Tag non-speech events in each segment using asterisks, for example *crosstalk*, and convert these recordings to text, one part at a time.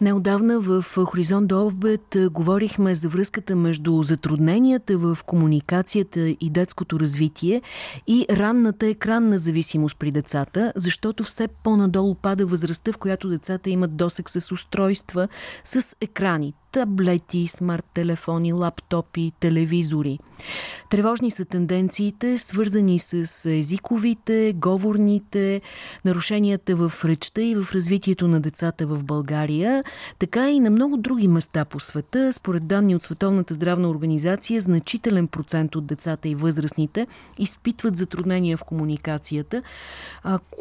Неодавна в Хоризонт до обед говорихме за връзката между затрудненията в комуникацията и детското развитие и ранната екранна зависимост при децата, защото все по-надолу пада възрастта, в която децата имат досек с устройства, с екрани таблети, смарт-телефони, лаптопи, телевизори. Тревожни са тенденциите, свързани с езиковите, говорните, нарушенията в речта и в развитието на децата в България, така и на много други места по света. Според данни от Световната здравна организация, значителен процент от децата и възрастните изпитват затруднения в комуникацията,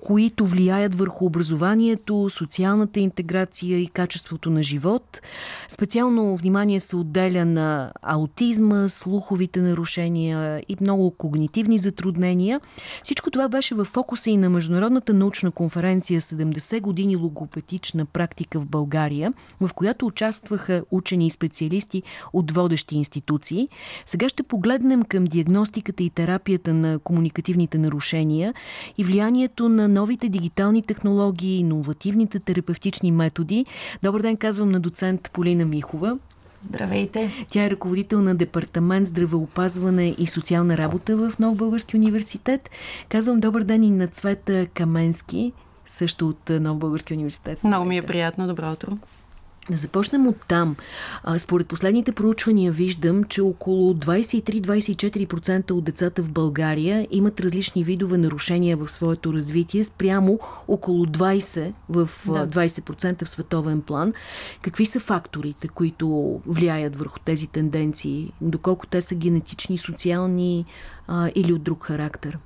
които влияят върху образованието, социалната интеграция и качеството на живот. Специално Специално внимание се отделя на аутизма, слуховите нарушения и много когнитивни затруднения. Всичко това беше в фокуса и на Международната научна конференция 70 години логопетична практика в България, в която участваха учени и специалисти от водещи институции. Сега ще погледнем към диагностиката и терапията на комуникативните нарушения и влиянието на новите дигитални технологии, иновативните терапевтични методи. Добър ден, казвам на доцент Полина Михо. Михова. Здравейте! Тя е ръководител на Департамент здравеопазване и социална работа в Нов Български университет. Казвам добър ден и на Цвета Каменски, също от Нов Български университет. Много ми е приятно. Добро утро. Да започнем от там. Според последните проучвания виждам, че около 23-24% от децата в България имат различни видове нарушения в своето развитие, спрямо около 20% в да. 20% в световен план. Какви са факторите, които влияят върху тези тенденции? Доколко те са генетични, социални а, или от друг характер?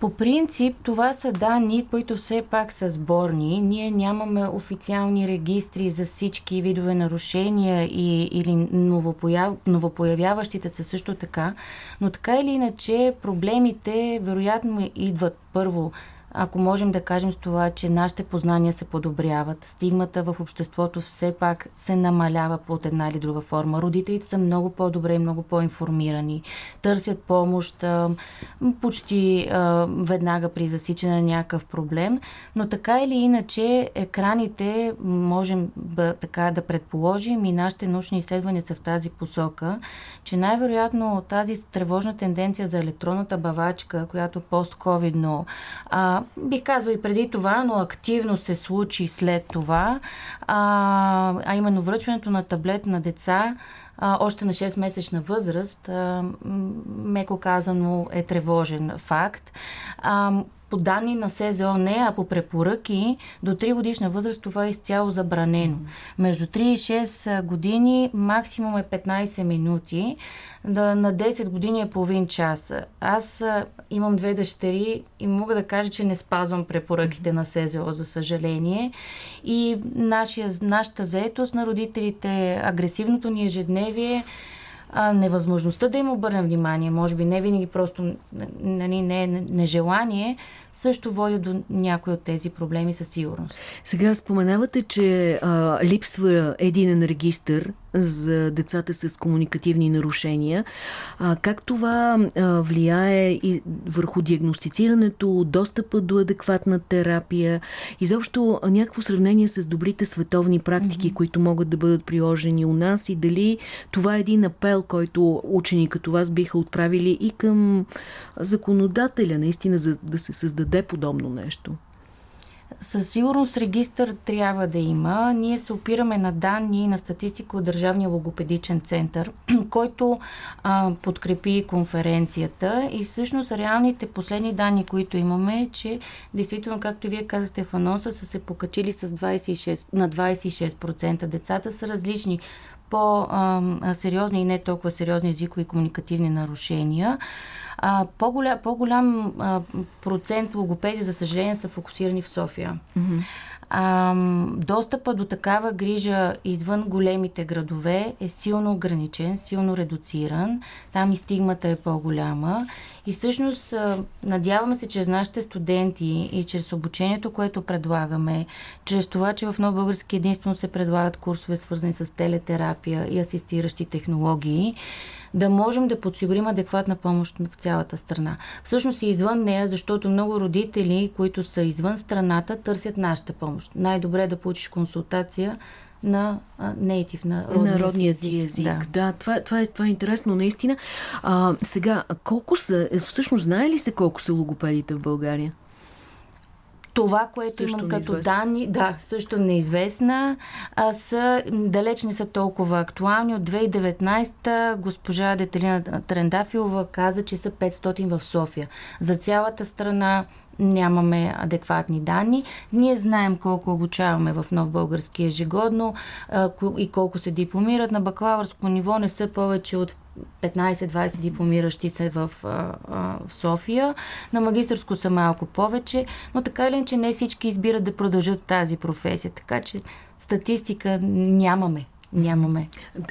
По принцип, това са данни, които все пак са сборни. Ние нямаме официални регистри за всички видове нарушения и, или новопояв, новопоявяващите се също така. Но така или иначе, проблемите вероятно идват първо ако можем да кажем с това, че нашите познания се подобряват, стигмата в обществото все пак се намалява под една или друга форма. Родителите са много по-добре и много по-информирани, търсят помощ почти веднага при засичане на някакъв проблем, но така или иначе екраните можем така да предположим и нашите научни изследвания са в тази посока, че най-вероятно тази тревожна тенденция за електронната бавачка, която пост-ковидно бих казва и преди това, но активно се случи след това, а, а именно връчването на таблет на деца, а, още на 6-месечна възраст, а, меко казано е тревожен факт. А, по данни на СЗО не, а по препоръки до 3 годишна възраст това е изцяло забранено. Между 3 и 6 години максимум е 15 минути, да, на 10 години е половин час. Аз имам две дъщери и мога да кажа, че не спазвам препоръките на СЗО, за съжаление. И нашия, нашата заетост на родителите, агресивното ни ежедневие, а, невъзможността да им обърнем внимание, може би не винаги просто нали, не е нежелание, също води до някои от тези проблеми със сигурност. Сега споменавате, че а, липсва единен регистр за децата с комуникативни нарушения. А, как това а, влияе и върху диагностицирането, достъпа до адекватна терапия, изобщо някакво сравнение с добрите световни практики, mm -hmm. които могат да бъдат приложени у нас и дали това е един апел, който учени като вас биха отправили и към законодателя, наистина, за да се създаде подобно нещо? Със сигурност регистър трябва да има. Ние се опираме на данни на статистика от Държавния логопедичен център, *clears throat* който а, подкрепи конференцията и всъщност реалните последни данни, които имаме е, че действително, както вие казахте в анонса, са се покачили с 26, на 26%. Децата са различни по-сериозни и не толкова сериозни езикови и комуникативни нарушения. А, по-голям, по-голям а, процент логопеди, за съжаление, са фокусирани в София. Mm-hmm. А, достъпа до такава грижа извън големите градове е силно ограничен, силно редуциран. Там и стигмата е по-голяма. И всъщност надяваме се, чрез нашите студенти и чрез обучението, което предлагаме, чрез това, че в Нов Български единствено се предлагат курсове, свързани с телетерапия и асистиращи технологии, да можем да подсигурим адекватна помощ в цялата страна. Всъщност и извън нея, защото много родители, които са извън страната, търсят нашата помощ. Най-добре е да получиш консултация на нейтив, на народният език. език. Да, да това, това, е, това е интересно наистина. А, сега, колко са, всъщност знае ли се колко са логопедите в България? Това, което също имам като данни, да, също неизвестна, а, са, далеч не са толкова актуални. От 2019 госпожа Детелина Трендафилова каза, че са 500 в София. За цялата страна нямаме адекватни данни. Ние знаем колко обучаваме в Нов Български ежегодно и колко се дипломират. На бакалавърско ниво не са повече от 15-20 дипломиращи се в, в София. На магистърско са малко повече, но така или иначе не всички избират да продължат тази професия. Така че статистика нямаме нямаме.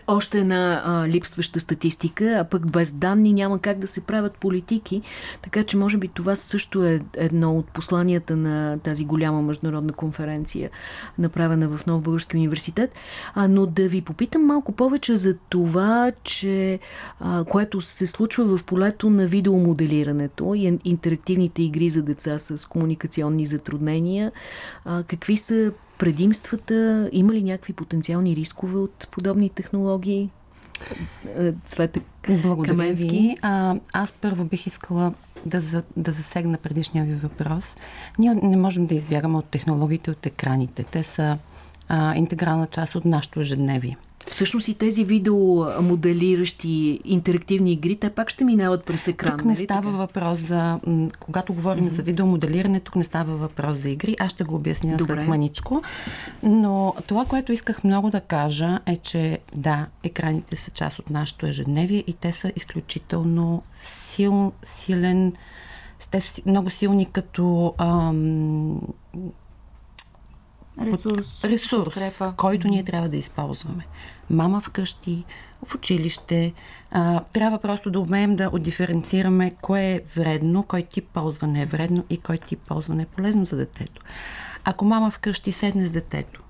Още една а, липсваща статистика, а пък без данни няма как да се правят политики, така че може би това също е едно от посланията на тази голяма международна конференция, направена в Нов Български университет. А, но да ви попитам малко повече за това, че а, което се случва в полето на видеомоделирането и интерактивните игри за деца с комуникационни затруднения. А, какви са предимствата? Има ли някакви потенциални рискове от подобни технологии? Е, Цвета Благодаря Каменски. ви. А, аз първо бих искала да, за, да засегна предишния ви въпрос. Ние не можем да избягаме от технологиите, от екраните. Те са а, интегрална част от нашето ежедневие. Всъщност и тези видеомоделиращи интерактивни игри, те пак ще минават през екран. Тук не нали става така? въпрос за... Когато говорим mm-hmm. за видеомоделиране, тук не става въпрос за игри. Аз ще го обясня Добре. след маничко. Но това, което исках много да кажа е, че да, екраните са част от нашето ежедневие и те са изключително сил, силен... Те са много силни като... Ам, Ресурс. Ресурс, подкрепа. който ние трябва да използваме. Мама вкъщи, в училище. А, трябва просто да умеем да отдиференцираме кое е вредно, кой тип ползване е вредно и кой тип ползване е полезно за детето. Ако мама вкъщи седне с детето,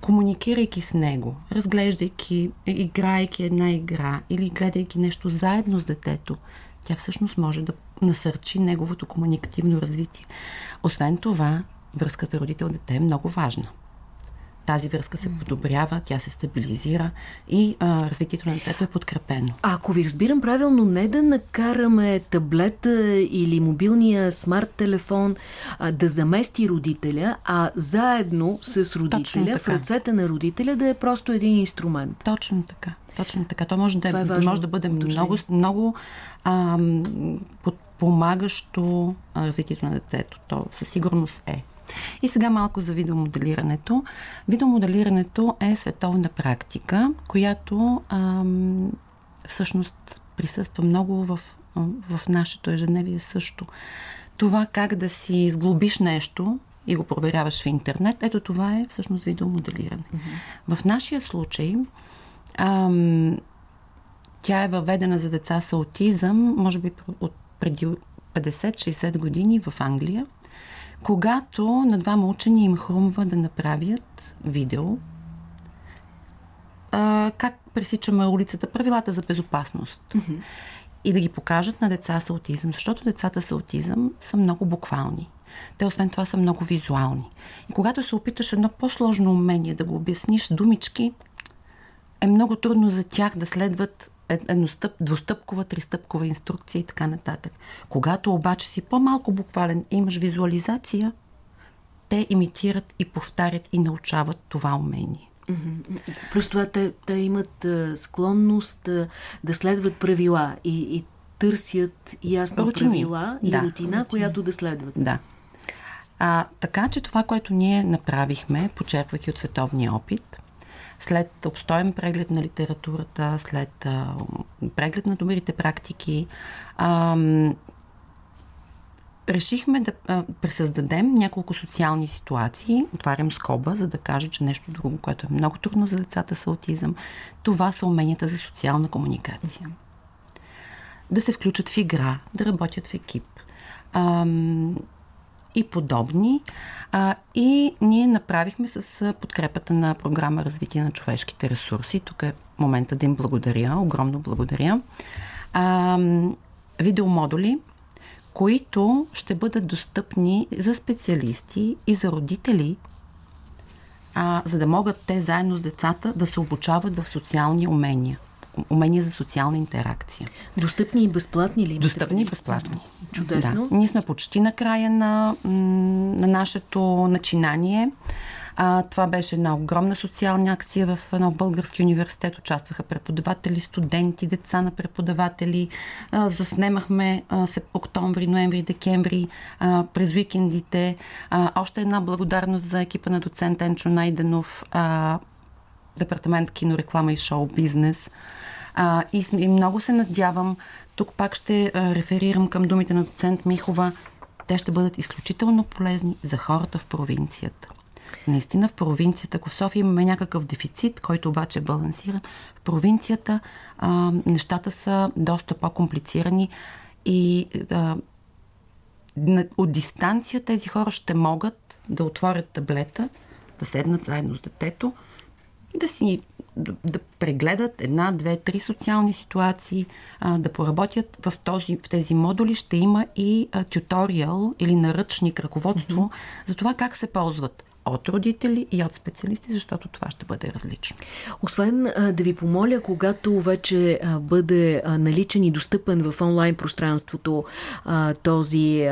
комуникирайки с него, разглеждайки, играйки една игра или гледайки нещо заедно с детето, тя всъщност може да насърчи неговото комуникативно развитие. Освен това, връзката родител-дете е много важна. Тази връзка се подобрява, тя се стабилизира и а, развитието на детето е подкрепено. А ако ви разбирам правилно, не да накараме таблета или мобилния смарт телефон а, да замести родителя, а заедно с родителя, в ръцете на родителя да е просто един инструмент. Точно така. Точно така. То може да, е, е може да бъде много, много ам, подпомагащо развитието на детето. То със сигурност е. И сега малко за видеомоделирането. Видеомоделирането е световна практика, която ам, всъщност присъства много в, в нашето ежедневие също. Това как да си изглобиш нещо и го проверяваш в интернет, ето това е всъщност видеомоделиране. Mm-hmm. В нашия случай ам, тя е въведена за деца с аутизъм, може би от преди 50-60 години в Англия когато на двама учени им хрумва да направят видео а, как пресичаме улицата, правилата за безопасност. Mm-hmm. И да ги покажат на деца с аутизъм, защото децата с аутизъм са много буквални. Те освен това са много визуални. И когато се опиташ едно по-сложно умение да го обясниш думички, е много трудно за тях да следват едностъп, двустъпкова, тристъпкова инструкция и така нататък. Когато обаче си по-малко буквален и имаш визуализация, те имитират и повтарят и научават това умение. Плюс това те, те имат склонност да следват правила и, и търсят ясни Рутини. правила и да. рутина, Рутини. която да следват. Да. А, така че това, което ние направихме, почерпвайки от световния опит, след обстоен преглед на литературата, след а, преглед на добрите практики, а, решихме да а, пресъздадем няколко социални ситуации. Отварям скоба, за да кажа, че нещо друго, което е много трудно за децата с аутизъм, това са уменията за социална комуникация. Да се включат в игра, да работят в екип. А, и подобни. А, и ние направихме с подкрепата на програма Развитие на човешките ресурси. Тук е момента да им благодаря, огромно благодаря. А, видеомодули, които ще бъдат достъпни за специалисти и за родители, а, за да могат те заедно с децата да се обучават в социални умения умения за социална интеракция. Достъпни и безплатни ли? Достъпни и безплатни. Чудесно. Да. Ние сме почти на края на, на нашето начинание. А, това беше една огромна социална акция в Нов Български университет. Участваха преподаватели, студенти, деца на преподаватели. А, заснемахме а, се октомври, ноември, декември а, през уикендите. А, още една благодарност за екипа на доцент Енчо Найденов, а, департамент кино, реклама и шоу бизнес. А, и, и много се надявам, тук пак ще а, реферирам към думите на доцент Михова, те ще бъдат изключително полезни за хората в провинцията. Наистина в провинцията, ако в София имаме някакъв дефицит, който обаче е балансиран, в провинцията а, нещата са доста по-комплицирани и а, от дистанция тези хора ще могат да отворят таблета, да седнат заедно с детето, да си да, да прегледат една, две, три социални ситуации, а, да поработят в, този, в тези модули. Ще има и а, тюториал или наръчник, ръководство mm-hmm. за това как се ползват от родители и от специалисти, защото това ще бъде различно. Освен да ви помоля, когато вече бъде наличен и достъпен в онлайн пространството този,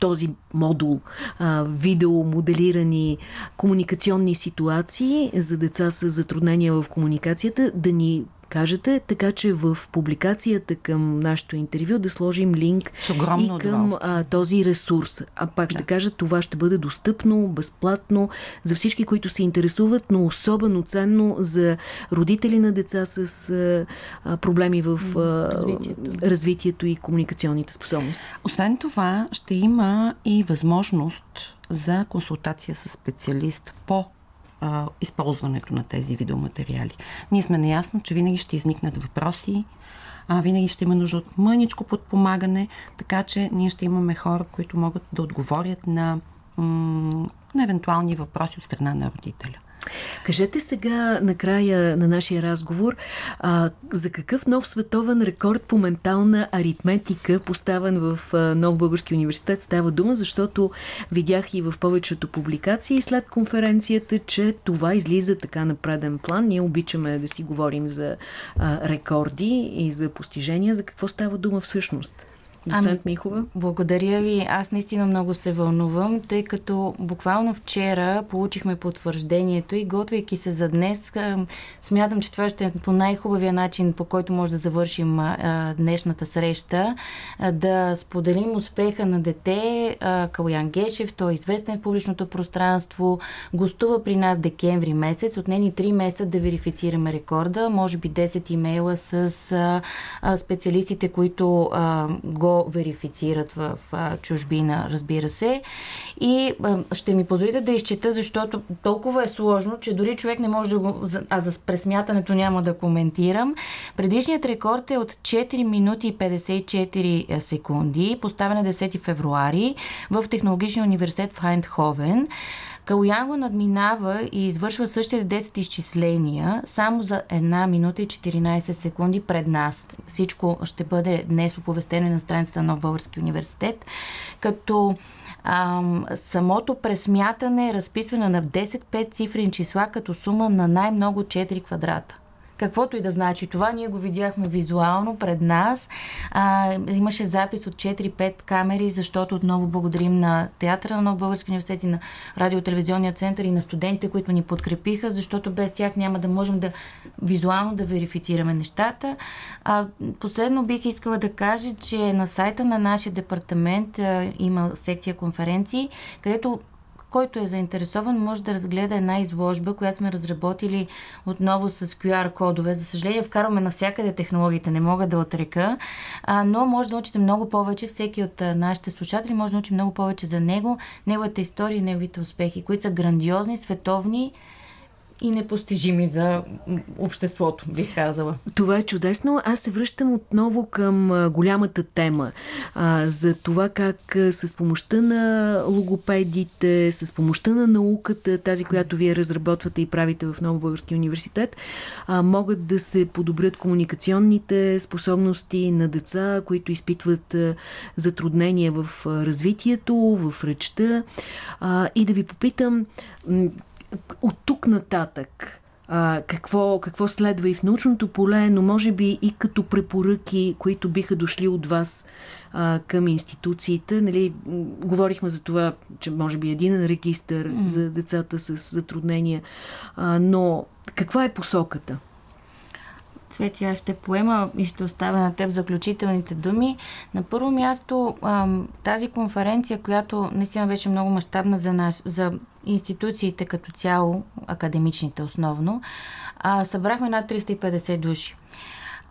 този модул, а, видео, моделирани комуникационни ситуации за деца с затруднения в комуникацията, да ни кажете, така че в публикацията към нашето интервю да сложим линк и към а, този ресурс. А пак ще да. кажа, това ще бъде достъпно, безплатно за всички, които се интересуват, но особено ценно за родители на деца с а, проблеми в а, развитието. развитието и комуникационните способности. Освен това, ще има и възможност за консултация с специалист по а, използването на тези видеоматериали. Ние сме наясно, че винаги ще изникнат въпроси, а, винаги ще има нужда от мъничко подпомагане, така че ние ще имаме хора, които могат да отговорят на, на евентуални въпроси от страна на родителя. Кажете сега, накрая на нашия разговор, а, за какъв нов световен рекорд по ментална аритметика, поставен в а, Нов Български университет, става дума, защото видях и в повечето публикации след конференцията, че това излиза така на преден план. Ние обичаме да си говорим за а, рекорди и за постижения. За какво става дума всъщност? Доцент ами, Михова? Благодаря ви. Аз наистина много се вълнувам, тъй като буквално вчера получихме потвърждението и готвейки се за днес, смятам, че това ще е по най-хубавия начин, по който може да завършим а, днешната среща, а, да споделим успеха на дете. А, Калуян Гешев, той е известен в публичното пространство, гостува при нас декември месец. Отнени 3 месеца да верифицираме рекорда, може би 10 имейла с а, а, специалистите, които а, го верифицират в чужбина, разбира се. И ще ми позволите да изчета, защото толкова е сложно, че дори човек не може да го... А за пресмятането няма да коментирам. Предишният рекорд е от 4 минути и 54 секунди, поставен на 10 февруари в Технологичния университет в Хайндховен. Калуян го надминава и извършва същите 10 изчисления само за 1 минута и 14 секунди пред нас. Всичко ще бъде днес оповестено на страницата на Нов Български университет, като ам, самото пресмятане е разписване на 10-5 цифрени числа като сума на най-много 4 квадрата каквото и да значи това. Ние го видяхме визуално пред нас. А, имаше запис от 4-5 камери, защото отново благодарим на Театъра на Български университет и на Радиотелевизионния център и на студентите, които ни подкрепиха, защото без тях няма да можем да визуално да верифицираме нещата. А, последно бих искала да кажа, че на сайта на нашия департамент а, има секция конференции, където който е заинтересован, може да разгледа една изложба, която сме разработили отново с QR-кодове. За съжаление, вкарваме навсякъде технологиите, не мога да отрека, но може да научите много повече. Всеки от нашите слушатели може да научи много повече за него, неговата история и неговите успехи, които са грандиозни, световни и непостижими за обществото, бих казала. Това е чудесно. Аз се връщам отново към голямата тема а, за това как с помощта на логопедите, с помощта на науката, тази, която вие разработвате и правите в Ново Български университет, а, могат да се подобрят комуникационните способности на деца, които изпитват затруднения в развитието, в речта. А, и да ви попитам, от тук нататък, а, какво, какво следва и в научното поле, но може би и като препоръки, които биха дошли от вас а, към институциите. Нали, говорихме за това, че може би един регистър mm. за децата с затруднения, а, но каква е посоката? Цвети, аз ще поема и ще оставя на теб заключителните думи. На първо място, тази конференция, която наистина беше много мащабна за, нас, за институциите като цяло, академичните основно, събрахме над 350 души.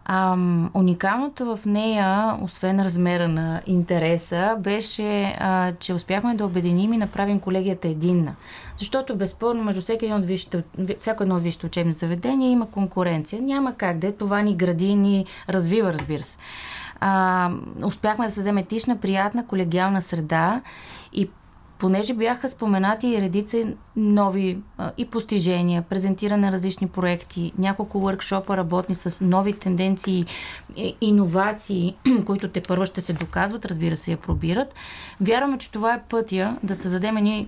А, уникалното в нея, освен размера на интереса, беше, а, че успяхме да обединим и направим колегията единна. Защото безспорно между всеки един от висшите, всяко едно от висшите учебни заведения има конкуренция. Няма как да е. Това ни гради, ни развива, разбира се. А, успяхме да създадем етична, приятна, колегиална среда и понеже бяха споменати и редица нови и постижения, презентиране на различни проекти, няколко въркшопа работни с нови тенденции, иновации, *clears throat* които те първо ще се доказват, разбира се, я пробират. Вярваме, че това е пътя да създадем ни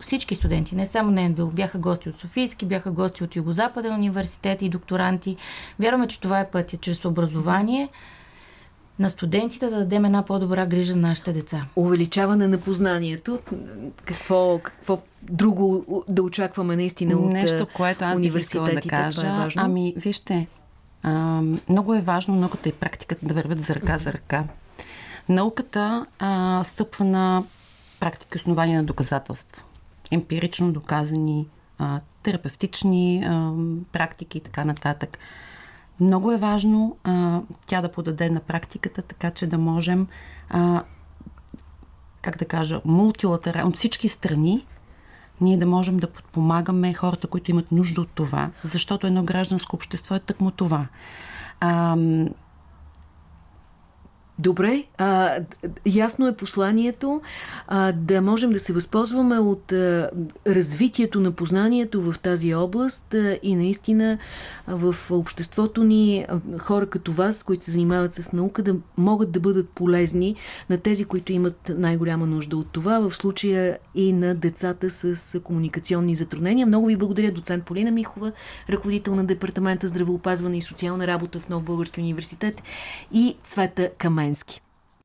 всички студенти, не само на НБО, бяха гости от Софийски, бяха гости от Югозападен университет и докторанти. Вярваме, че това е пътя чрез образование, на студентите да дадем една по-добра грижа на нашите деца. Увеличаване на познанието. Какво, какво друго да очакваме наистина от Нещо, което аз бих искала да кажа. Е важно. ами, вижте, а, много е важно науката и практиката да вървят за ръка за ръка. Науката а, стъпва на практики, основания на доказателства. Емпирично доказани, а, терапевтични а, практики и така нататък. Много е важно а, тя да подаде на практиката, така че да можем, а, как да кажа, мултилатерално, от всички страни, ние да можем да подпомагаме хората, които имат нужда от това, защото едно гражданско общество е тъкмо това. А, Добре, а, ясно е посланието а, да можем да се възползваме от а, развитието на познанието в тази област а, и наистина а, в обществото ни а, хора като вас, които се занимават с наука, да могат да бъдат полезни на тези, които имат най-голяма нужда от това, в случая и на децата с комуникационни затруднения. Много ви благодаря, доцент Полина Михова, ръководител на Департамента здравеопазване и социална работа в Нов Български университет и Цвета Камен Каменски.